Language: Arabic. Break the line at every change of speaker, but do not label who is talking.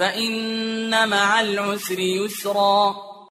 فإن مع العسر يسرا